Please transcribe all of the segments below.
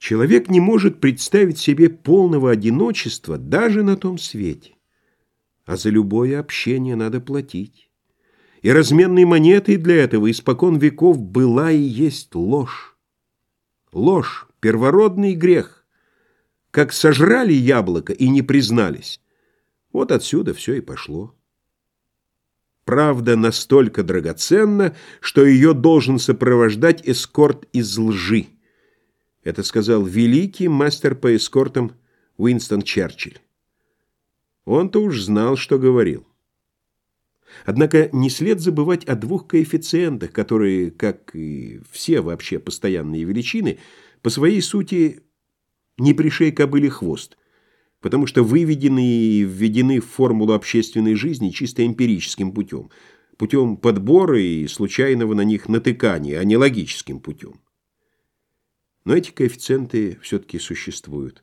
Человек не может представить себе полного одиночества даже на том свете. А за любое общение надо платить. И разменной монетой для этого испокон веков была и есть ложь. Ложь — первородный грех. Как сожрали яблоко и не признались. Вот отсюда все и пошло. Правда настолько драгоценна, что ее должен сопровождать эскорт из лжи. Это сказал великий мастер по эскортам Уинстон Черчилль. Он-то уж знал, что говорил. Однако не след забывать о двух коэффициентах, которые, как и все вообще постоянные величины, по своей сути не пришей кобыле хвост, потому что выведены и введены в формулу общественной жизни чисто эмпирическим путем, путем подбора и случайного на них натыкания, а не логическим путем. Но эти коэффициенты все-таки существуют.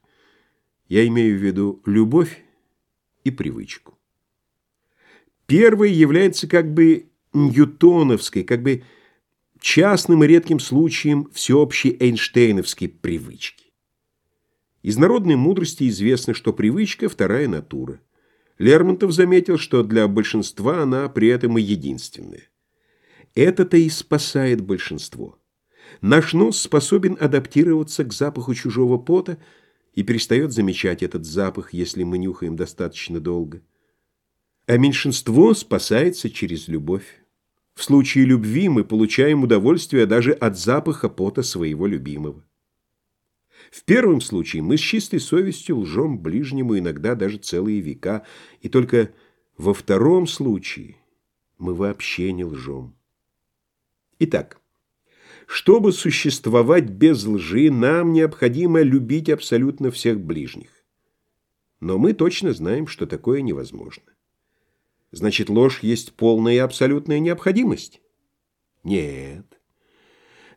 Я имею в виду любовь и привычку. Первый является как бы ньютоновской, как бы частным и редким случаем всеобщей эйнштейновской привычки. Из народной мудрости известно, что привычка – вторая натура. Лермонтов заметил, что для большинства она при этом и единственная. Это-то и спасает большинство. Наш нос способен адаптироваться к запаху чужого пота и перестает замечать этот запах, если мы нюхаем достаточно долго. А меньшинство спасается через любовь. В случае любви мы получаем удовольствие даже от запаха пота своего любимого. В первом случае мы с чистой совестью лжем ближнему иногда даже целые века, и только во втором случае мы вообще не лжем. Итак, чтобы существовать без лжи, нам необходимо любить абсолютно всех ближних. Но мы точно знаем, что такое невозможно. Значит, ложь есть полная и абсолютная необходимость? Нет.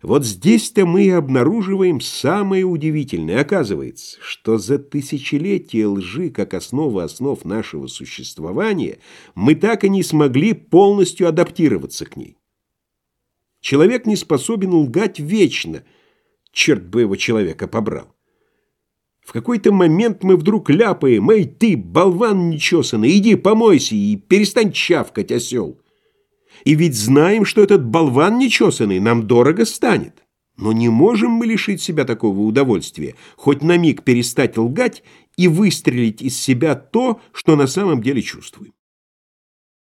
Вот здесь-то мы и обнаруживаем самое удивительное. Оказывается, что за тысячелетия лжи, как основа основ нашего существования, мы так и не смогли полностью адаптироваться к ней. Человек не способен лгать вечно. Черт бы его человека побрал. В какой-то момент мы вдруг ляпаем, «Эй, ты, болван нечесанный, иди помойся и перестань чавкать, осел!» И ведь знаем, что этот болван нечесанный нам дорого станет. Но не можем мы лишить себя такого удовольствия, хоть на миг перестать лгать и выстрелить из себя то, что на самом деле чувствуем.